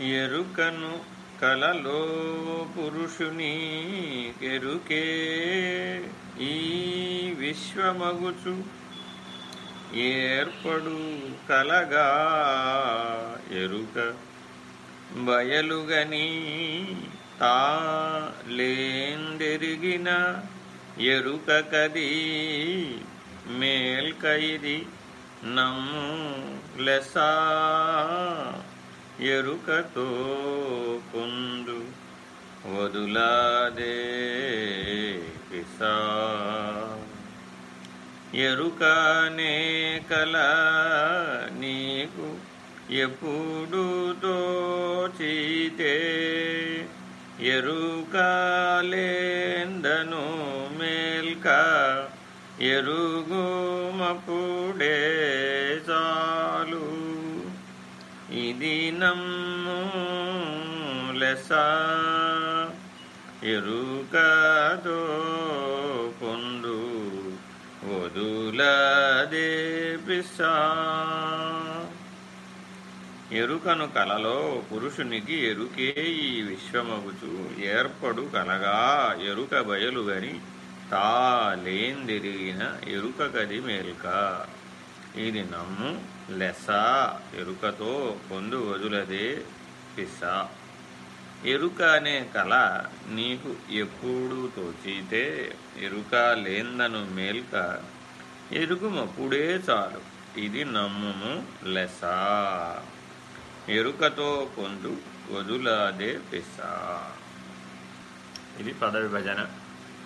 ఎరుకను కలలో పురుషుని ఎరుకే. ఈ విశ్వమగుచు ఏర్పడు కలగా ఎరుక. బయలుగని తా లేందెరిగిన ఎరుక కది మేల్కైది నమ్ము లెసా. ఎరుకతో పొందు వదులాదే పిసా. ఎరుకనే కల నీకు ఎప్పుడు తోచితే ఎరుకాలేందను మేల్క ఎరుగుమపుడే చాలు ఇది నమ్ము లెసా. పొందు వదులదే పిసా. ఎరుకను కలలో పురుషునికి ఎరుకే ఈ విశ్వమగుచు. ఏర్పడు కలగా ఎరుక బయలుగని తాలేందిరిగిన ఎరుక కది మేల్క. ఇది నమ్ము లెస ఎరుకతో పొందు వదులదే పిస. ఎరుక అనే కళ నీకు ఎప్పుడు తోచితే ఎరుక లేందను మేల్క. ఎరుగుమప్పుడే చాలు ఇది నమ్ముము లెస. ఎరుకతో పొందు వదులాదే పిస. ఇది పద విభజన